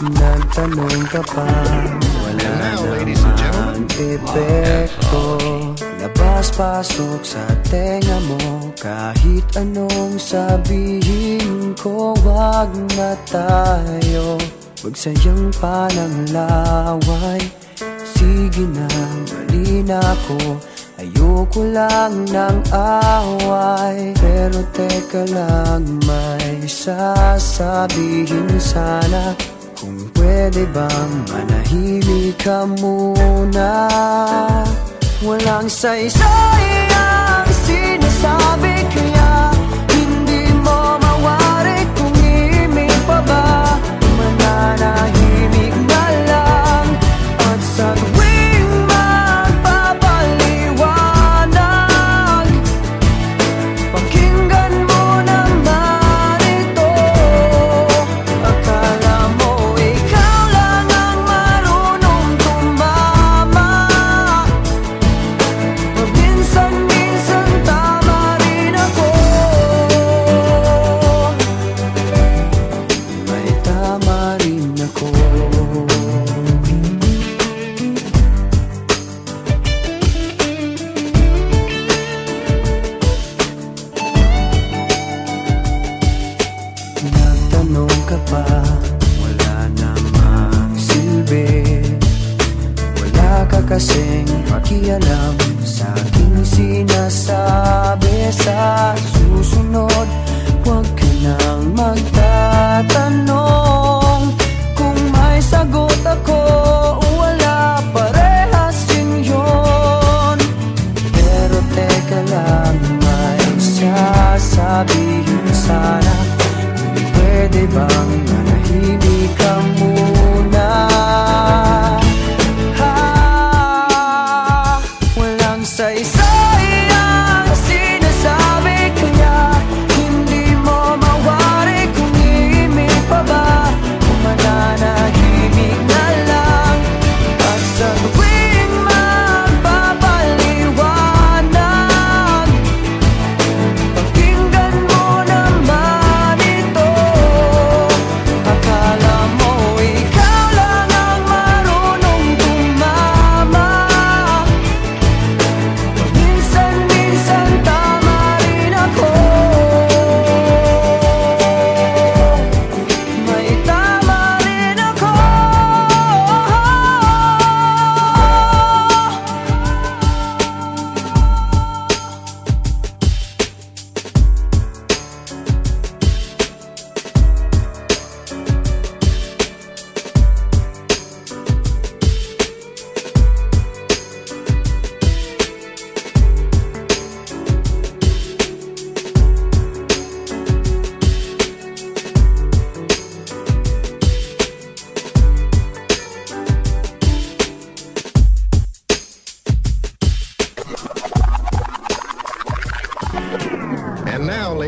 Nagtanong ka pa. Wala naman epekto. Labas, pasok sa tenga mo. Kahit anong sabihin ko Wag na tayo. Magsayang pa ng laway Sige na, mali na ako. Ayoko lang ng away. Pero teka lang may sasabihin sana. Kung pwede bang manahimik ka muna. Walang saysayang sana Pwede bang nanahimik ka muna?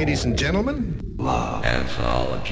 ladies and gentlemen. Love Anthology.